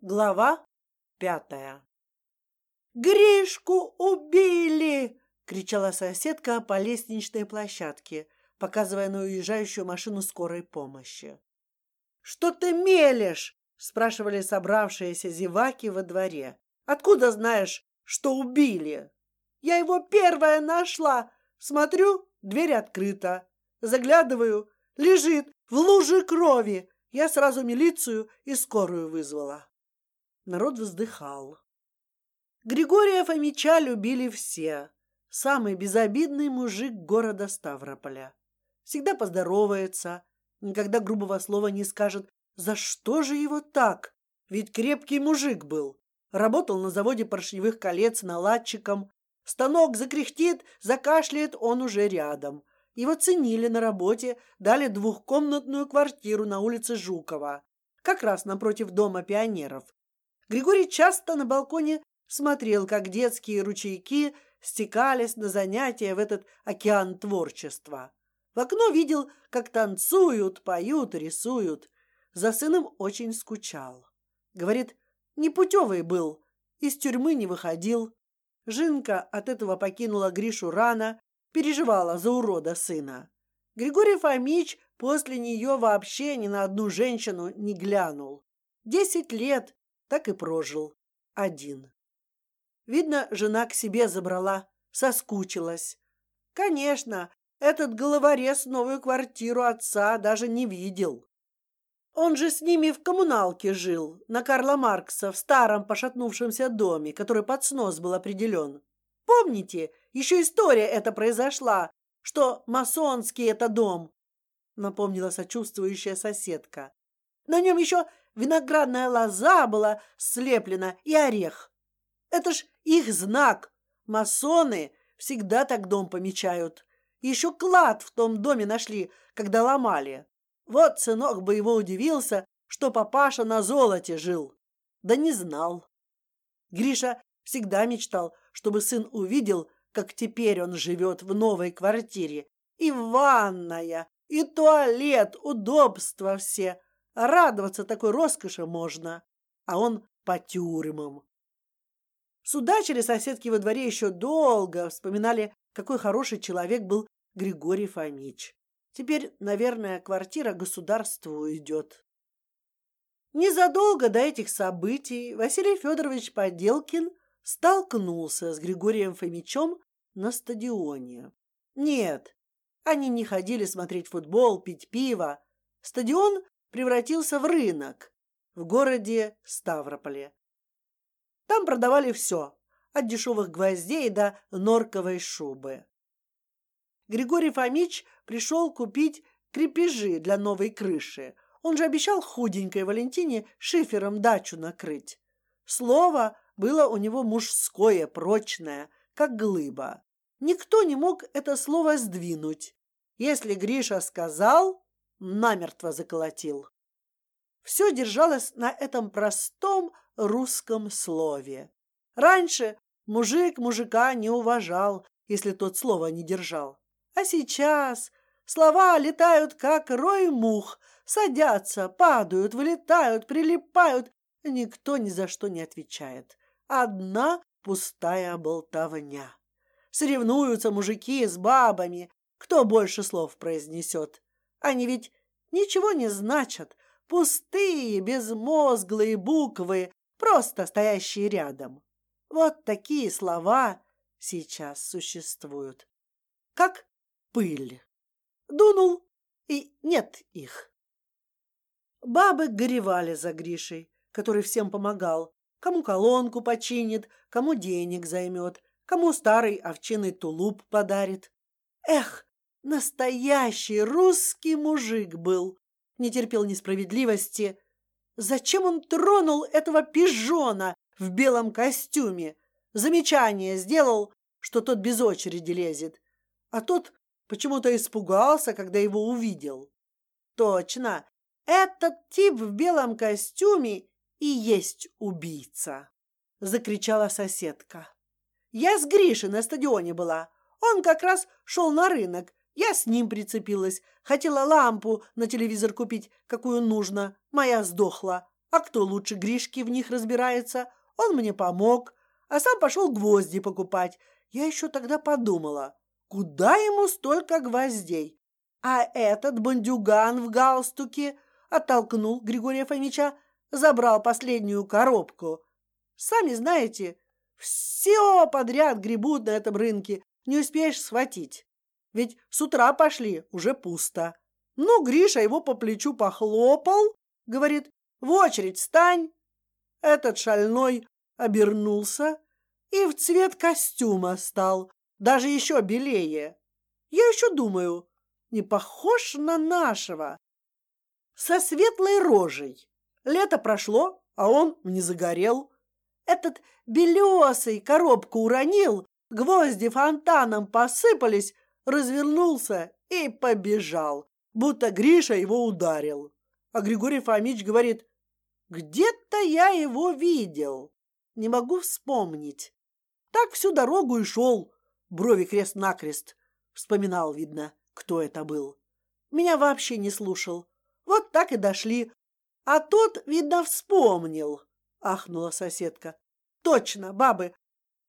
Глава пятая. Гришку убили! кричала соседка по лестничной площадке, показывая на уезжающую машину скорой помощи. Что ты мелешь? спрашивали собравшиеся зеваки во дворе. Откуда знаешь, что убили? Я его первая нашла. Смотрю, дверь открыта. Заглядываю, лежит в луже крови. Я сразу милицию и скорую вызвала. Народ вздыхал. Григория Фомича любили все. Самый безобидный мужик города Ставрополя. Всегда поздоровается, никогда грубого слова не скажет. За что же его так? Ведь крепкий мужик был. Работал на заводе поршневых колец наладчиком. Станок закряхтит, закашляет, он уже рядом. Его ценили на работе, дали двухкомнатную квартиру на улице Жукова, как раз напротив дома пионеров. Григорий часто на балконе смотрел, как детские ручейки стекались на занятия в этот океан творчества. В окно видел, как танцуют, поют, рисуют. За сыном очень скучал. Говорит, непутевый был, из тюрьмы не выходил. Жинка от этого покинула Гришу рано, переживала за урода сына. Григорий Фомич после нее вообще ни на одну женщину не глянул. Десять лет так и прожил один. Видно, жена к себе забрала, соскучилась. Конечно, этот головорез новую квартиру отца даже не видел. Он же с ними в коммуналке жил на Карла Маркса в старом пошатнувшемся доме, который под снос был определен. Помните, еще история эта произошла, что масонский это дом, напомнила сочувствующая соседка. На нем еще виноградная лоза была слеплена и орех. Это ж их знак. Масоны всегда так дом помечают. Еще клад в том доме нашли, когда ломали. Вот сынок бы его удивился, что папаша на золоте жил. Да не знал. Гриша всегда мечтал, чтобы сын увидел, как теперь он живет в новой квартире. И ванная, и туалет, удобства все. Радоваться такой роскоши можно, а он по тюрьмам. Судачили соседки во дворе еще долго, вспоминали, какой хороший человек был Григорий Фомич. Теперь, наверное, квартира государству уйдет. Незадолго до этих событий Василий Федорович Поделкин столкнулся с Григорием Фомичом на стадионе. Нет, они не ходили смотреть футбол, пить пиво. Стадион превратился в рынок в городе Ставрополе. Там продавали все, от дешевых гвоздей до норковой шубы. Григорий Фомич пришел купить крепежи для новой крыши. Он же обещал худенькой Валентине шифером дачу накрыть. Слово было у него мужское, прочное, как глыба. Никто не мог это слово сдвинуть. Если Гриша сказал, намертво заколотил. Все держалось на этом простом русском слове. Раньше мужик мужика не уважал, если тот слова не держал, а сейчас слова летают как рой мух, садятся, падают, вылетают, прилипают, никто ни за что не отвечает. Одна пустая болтовня. Соревнуются мужики с бабами, кто больше слов произнесет. Они ведь ничего не значат, пустые, безмозглые буквы, просто стоящие рядом. Вот такие слова сейчас существуют, как пыль. Дунул и нет их. Бабы горевали за Гришей, который всем помогал. Кому колонку починит, кому денег займет, кому старый овчиный тулуп подарит. Эх, Настоящий русский мужик был, не терпел несправедливости. Зачем он тронул этого пижона в белом костюме? Замечание сделал, что тот без очереди лезет, а тот почему-то испугался, когда его увидел. Точно, этот тип в белом костюме и есть убийца, закричала соседка. Я с Гришей на стадионе была. Он как раз шел на рынок я с ним прицепилась, хотела лампу на телевизор купить, какую нужно. Моя сдохла, А кто лучше Гришки в них разбирается? Он мне помог, а сам пошел гвозди покупать. Я еще тогда подумала, куда ему столько гвоздей? А этот бандюган в галстуке оттолкнул Григория Фомича, забрал последнюю коробку. Сами знаете, все подряд гребут на этом рынке, не успеешь схватить. Ведь с утра пошли, уже пусто. Ну, Гриша его по плечу похлопал, говорит, в очередь стань. Этот шальной обернулся и в цвет костюма стал, даже еще белее. Я еще думаю, не похож на нашего. Со светлой рожей. Лето прошло, а он не загорел. Этот белесый коробку уронил, гвозди фонтаном посыпались, развернулся и побежал, будто Гриша его ударил. А Григорий Фомич говорит, где-то я его видел, не могу вспомнить. Так всю дорогу и шел, брови крест-накрест. Вспоминал, видно, кто это был. Меня вообще не слушал. Вот так и дошли. А тот, видно, вспомнил, ахнула соседка. Точно, бабы,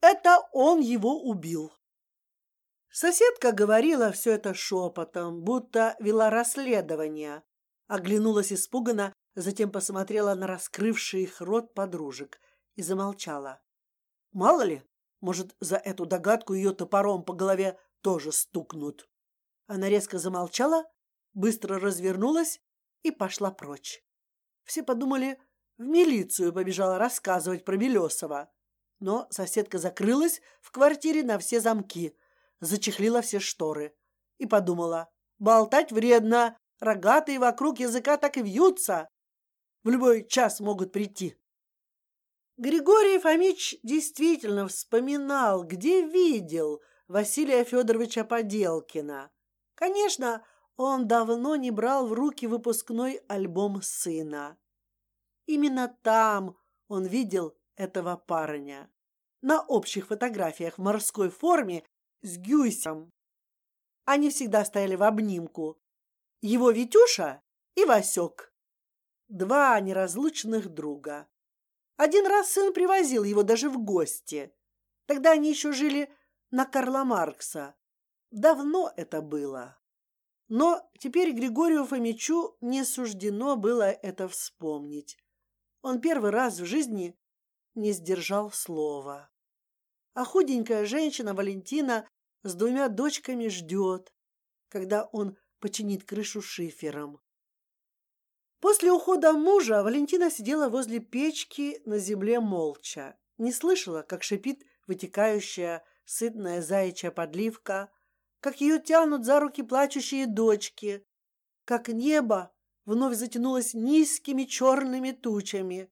это он его убил. Соседка говорила все это шепотом, будто вела расследование. Оглянулась испуганно, затем посмотрела на раскрывший их рот подружек и замолчала. Мало ли, может, за эту догадку ее топором по голове тоже стукнут. Она резко замолчала, быстро развернулась и пошла прочь. Все подумали, в милицию побежала рассказывать про Белесова. Но соседка закрылась в квартире на все замки, зачехлила все шторы и подумала: болтать вредно, рогатые вокруг языка так и вьются, в любой час могут прийти. Григорий Фомич действительно вспоминал, где видел Василия Федоровича Поделкина. Конечно, он давно не брал в руки выпускной альбом сына. Именно там он видел этого парня. На общих фотографиях в морской форме с Гюйсом. Они всегда стояли в обнимку. Его Витюша и Васек. Два неразлучных друга. Один раз сын привозил его даже в гости. Тогда они еще жили на Карла Маркса. Давно это было. Но теперь Григорию Фомичу не суждено было это вспомнить. Он первый раз в жизни не сдержал слова. А худенькая женщина Валентина с двумя дочками ждет, когда он починит крышу шифером. После ухода мужа Валентина сидела возле печки на земле молча, не слышала, как шипит вытекающая сытная заячья подливка, как ее тянут за руки плачущие дочки, как небо вновь затянулось низкими черными тучами,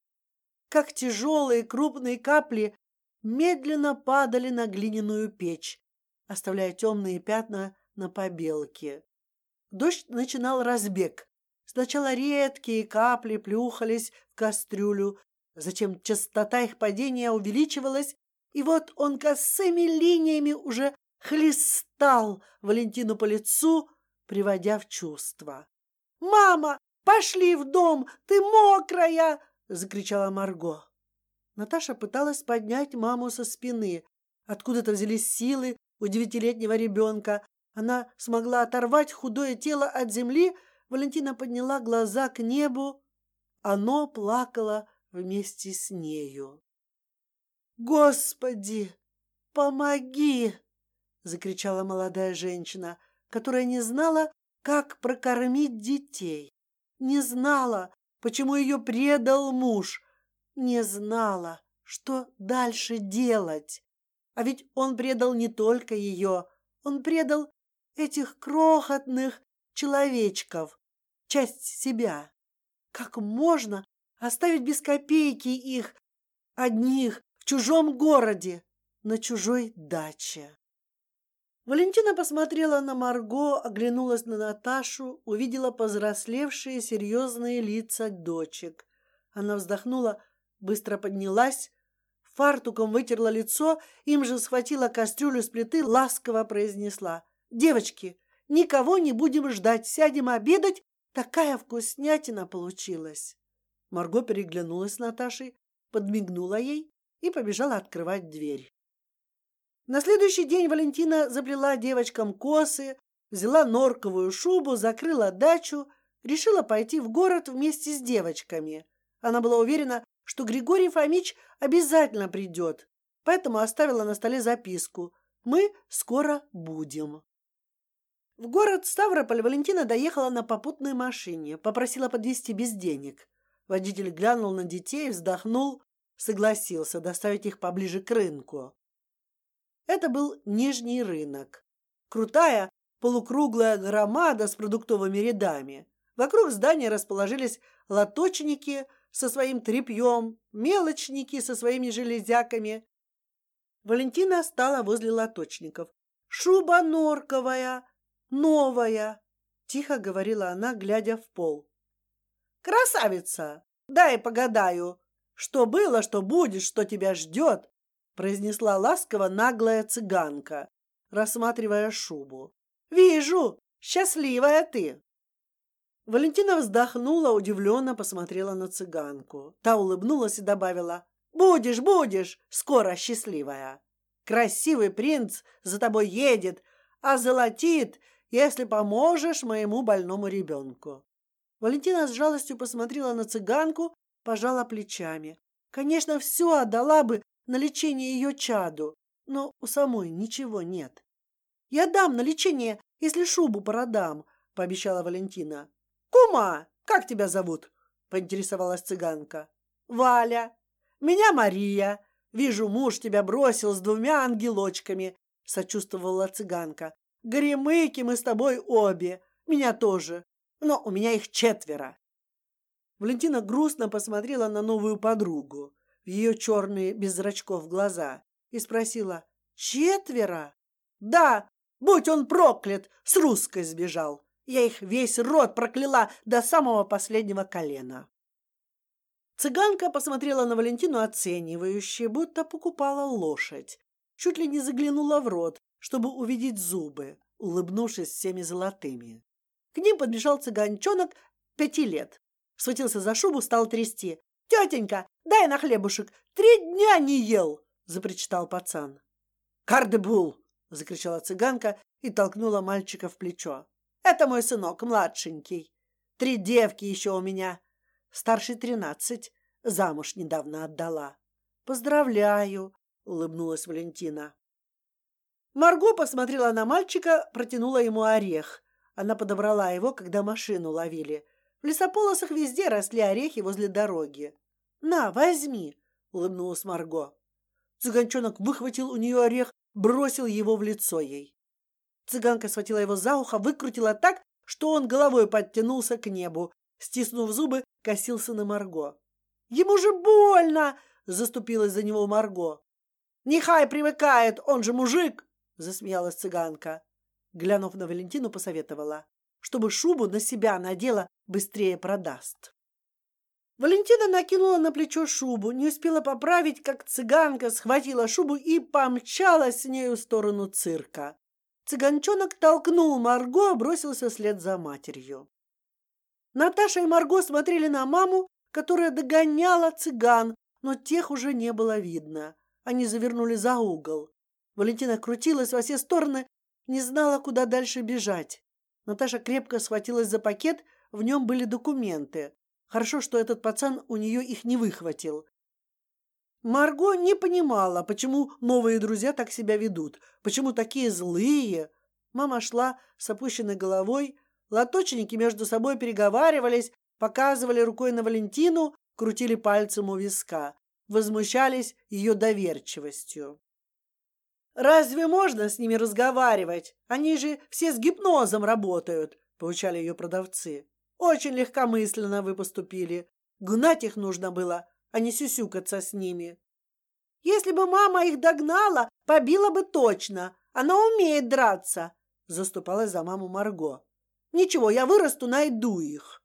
как тяжелые крупные капли медленно падали на глиняную печь, оставляя темные пятна на побелке. Дождь начинал разбег, Сначала редкие капли плюхались в кастрюлю, затем частота их падения увеличивалась, и вот он косыми линиями уже хлестал Валентину по лицу, приводя в чувство. Мама, пошли в дом, ты мокрая! закричала Марго. Наташа пыталась поднять маму со спины. Откуда-то взялись силы у девятилетнего ребенка. Она смогла оторвать худое тело от земли, Валентина подняла глаза к небу, оно плакало вместе с нею. Господи, помоги! закричала молодая женщина, которая не знала, как прокормить детей, не знала, почему ее предал муж, не знала, что дальше делать. А ведь он предал не только ее, он предал этих крохотных человечков, часть себя. Как можно оставить без копейки их одних в чужом городе, на чужой даче? Валентина посмотрела на Марго, оглянулась на Наташу, увидела повзрослевшие серьезные лица дочек. Она вздохнула, быстро поднялась, фартуком вытерла лицо, им же схватила кастрюлю с плиты, ласково произнесла: "Девочки, никого не будем ждать, сядем обедать Такая вкуснятина получилась. Марго переглянулась с Наташей, подмигнула ей и побежала открывать дверь. На следующий день Валентина заплела девочкам косы, взяла норковую шубу, закрыла дачу, решила пойти в город вместе с девочками. Она была уверена, что Григорий Фомич обязательно придет, поэтому оставила на столе записку: "Мы скоро будем". В город Ставрополь Валентина доехала на попутной машине, попросила подвезти без денег. Водитель глянул на детей, вздохнул, согласился доставить их поближе к рынку. Это был Нижний рынок, крутая полукруглая громада с продуктовыми рядами. Вокруг здания расположились лоточники со своим тряпьем, мелочники со своими железяками. Валентина стала возле лоточников. Шуба норковая, новая, тихо говорила она, глядя в пол. Красавица, дай погадаю, что было, что будет, что тебя ждет, произнесла ласково наглая цыганка, рассматривая шубу. Вижу, счастливая ты. Валентина вздохнула, удивленно посмотрела на цыганку. Та улыбнулась и добавила: "Будешь, будешь, скоро счастливая. Красивый принц за тобой едет, а золотит, если поможешь моему больному ребенку". Валентина с жалостью посмотрела на цыганку, пожала плечами. Конечно, все отдала бы на лечение ее чаду, но у самой ничего нет. Я дам на лечение, если шубу продам, пообещала Валентина. Кума, как тебя зовут? поинтересовалась цыганка. Валя. Меня Мария. Вижу, муж тебя бросил с двумя ангелочками, сочувствовала цыганка. Горемыки мы с тобой обе. Меня тоже, но у меня их четверо. Валентина грустно посмотрела на новую подругу в ее черные без зрачков глаза и спросила: четверо? Да, будь он проклят, с русской сбежал. Я их весь род прокляла до самого последнего колена. Цыганка посмотрела на Валентину оценивающе, будто покупала лошадь. Чуть ли не заглянула в рот, чтобы увидеть зубы, улыбнувшись всеми золотыми. К ним подбежал цыганчонок пяти лет, схватился за шубу, стал трясти. Тетенька, дай на хлебушек, три дня не ел, запричитал пацан. Кардебул, закричала цыганка и толкнула мальчика в плечо. Это мой сынок, младшенький. Три девки еще у меня. Старший тринадцать. Замуж недавно отдала. Поздравляю, улыбнулась Валентина. Марго посмотрела на мальчика, протянула ему орех. Она подобрала его, когда машину ловили. В лесополосах везде росли орехи возле дороги. На, возьми, улыбнулась Марго. Цыганчонок выхватил у нее орех, бросил его в лицо ей. Цыганка схватила его за ухо, выкрутила так, что он головой подтянулся к небу, стиснув зубы, косился на Марго. Ему же больно, заступилась за него Марго. Нехай привыкает, он же мужик, засмеялась цыганка. Глянув на Валентину, посоветовала, чтобы шубу на себя надела, быстрее продаст. Валентина накинула на плечо шубу, не успела поправить, как цыганка схватила шубу и помчалась с нею в сторону цирка. Цыганчонок толкнул Марго, бросился вслед за матерью. Наташа и Марго смотрели на маму, которая догоняла цыган, но тех уже не было видно. Они завернули за угол. Валентина крутилась во все стороны, не знала, куда дальше бежать. Наташа крепко схватилась за пакет, в нем были документы. Хорошо, что этот пацан у нее их не выхватил. Марго не понимала, почему новые друзья так себя ведут, почему такие злые. Мама шла с опущенной головой, лоточники между собой переговаривались, показывали рукой на Валентину, крутили пальцем у виска, возмущались ее доверчивостью. Разве можно с ними разговаривать? Они же все с гипнозом работают, поучали ее продавцы. Очень легкомысленно вы поступили. Гнать их нужно было, а не сюсюкаться с ними. Если бы мама их догнала, побила бы точно. Она умеет драться. Заступалась за маму Марго. Ничего, я вырасту, найду их.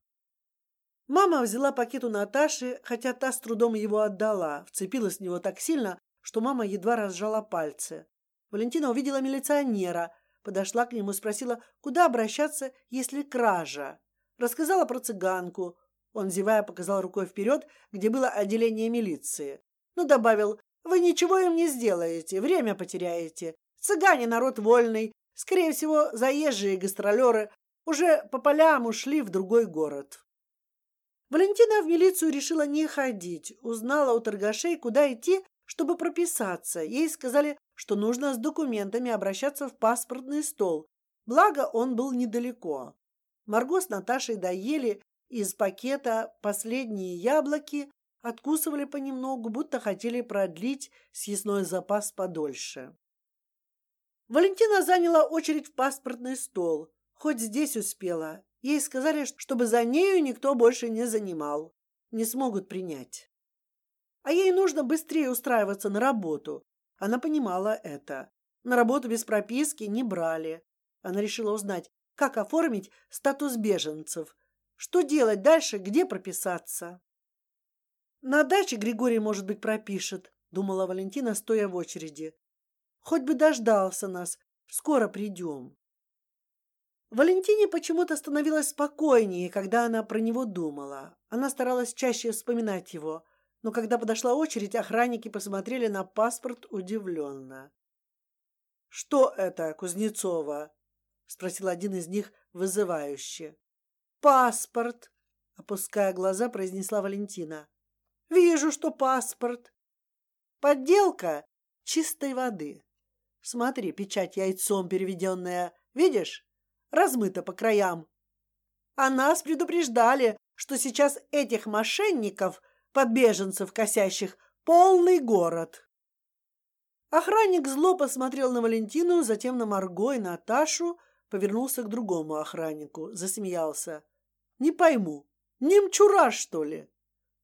Мама взяла пакет у Наташи, хотя та с трудом его отдала, вцепилась в него так сильно, что мама едва разжала пальцы. Валентина увидела милиционера, подошла к нему, спросила, куда обращаться, если кража. Рассказала про цыганку, Он зевая показал рукой вперед, где было отделение милиции, но добавил: "Вы ничего им не сделаете, время потеряете. Цыгане народ вольный, скорее всего заезжие гастролеры уже по полям ушли в другой город". Валентина в милицию решила не ходить, узнала у торгашей, куда идти, чтобы прописаться. Ей сказали, что нужно с документами обращаться в паспортный стол. Благо он был недалеко. Марго с Наташей доели из пакета последние яблоки, откусывали понемногу, будто хотели продлить съестной запас подольше. Валентина заняла очередь в паспортный стол. Хоть здесь успела. Ей сказали, чтобы за нею никто больше не занимал. Не смогут принять. А ей нужно быстрее устраиваться на работу. Она понимала это. На работу без прописки не брали. Она решила узнать, как оформить статус беженцев, что делать дальше, где прописаться. На даче Григорий, может быть, пропишет, думала Валентина, стоя в очереди. Хоть бы дождался нас, скоро придем. Валентине почему-то становилось спокойнее, когда она про него думала. Она старалась чаще вспоминать его, но когда подошла очередь, охранники посмотрели на паспорт удивленно. Что это, Кузнецова? спросил один из них вызывающе. Паспорт, опуская глаза, произнесла Валентина. Вижу, что паспорт. Подделка чистой воды. Смотри, печать яйцом переведенная, видишь, размыта по краям. А нас предупреждали, что сейчас этих мошенников под беженцев косящих полный город. Охранник зло посмотрел на Валентину, затем на Марго и Наташу, повернулся к другому охраннику, засмеялся. Не пойму, немчура что ли?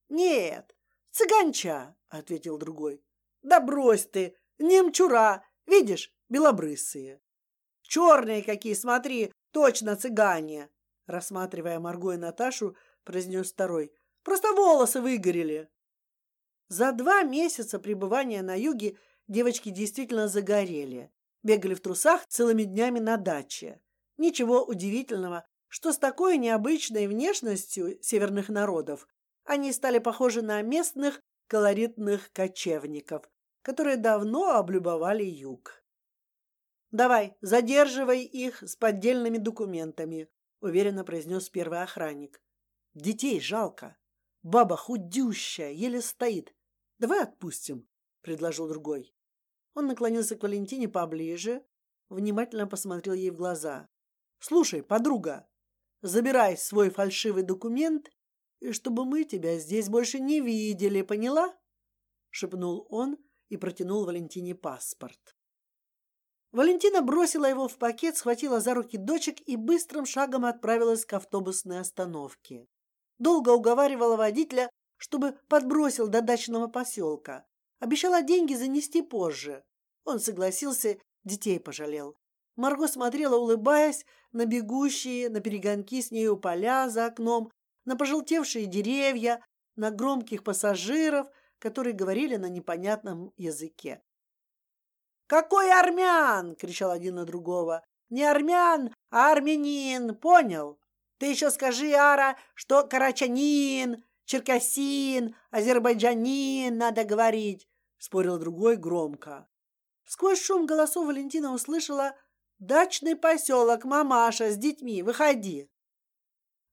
Нет, цыганча, ответил другой. Да брось ты, немчура, видишь, белобрысые. Черные какие, смотри, точно цыгане. Рассматривая Марго и Наташу, произнес второй. Просто волосы выгорели. За два месяца пребывания на юге девочки действительно загорели, бегали в трусах целыми днями на даче. Ничего удивительного, что с такой необычной внешностью северных народов они стали похожи на местных колоритных кочевников, которые давно облюбовали юг. Давай, задерживай их с поддельными документами, уверенно произнес первый охранник. Детей жалко. Баба худющая, еле стоит. Давай отпустим, предложил другой. Он наклонился к Валентине поближе, внимательно посмотрел ей в глаза. Слушай, подруга, забирай свой фальшивый документ, и чтобы мы тебя здесь больше не видели, поняла? шепнул он и протянул Валентине паспорт. Валентина бросила его в пакет, схватила за руки дочек и быстрым шагом отправилась к автобусной остановке долго уговаривала водителя, чтобы подбросил до дачного поселка. Обещала деньги занести позже. Он согласился, детей пожалел. Марго смотрела, улыбаясь, на бегущие на перегонки с нею поля за окном, на пожелтевшие деревья, на громких пассажиров, которые говорили на непонятном языке. Какой армян! кричал один на другого. Не армян, а армянин, понял? Ты еще скажи, Ара, что карачанин, черкасин, азербайджанин надо говорить, спорил другой громко. Сквозь шум голосов Валентина услышала дачный поселок, мамаша с детьми, выходи.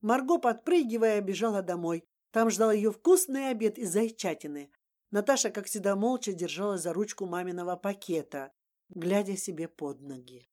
Марго, подпрыгивая, бежала домой. Там ждал ее вкусный обед из зайчатины. Наташа, как всегда, молча держалась за ручку маминого пакета, глядя себе под ноги.